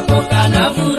kuropoka na furaha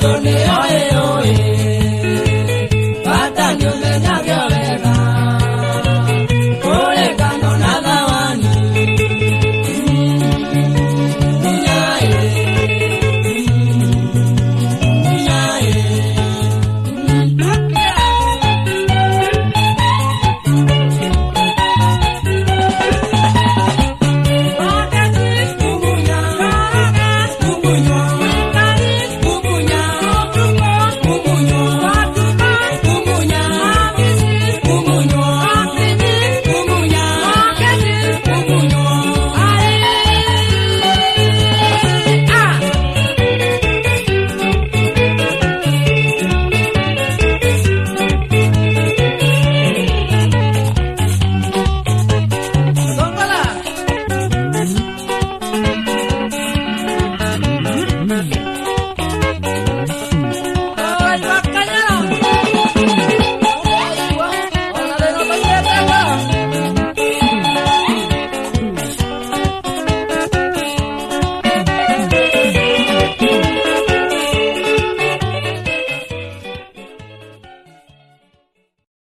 perdone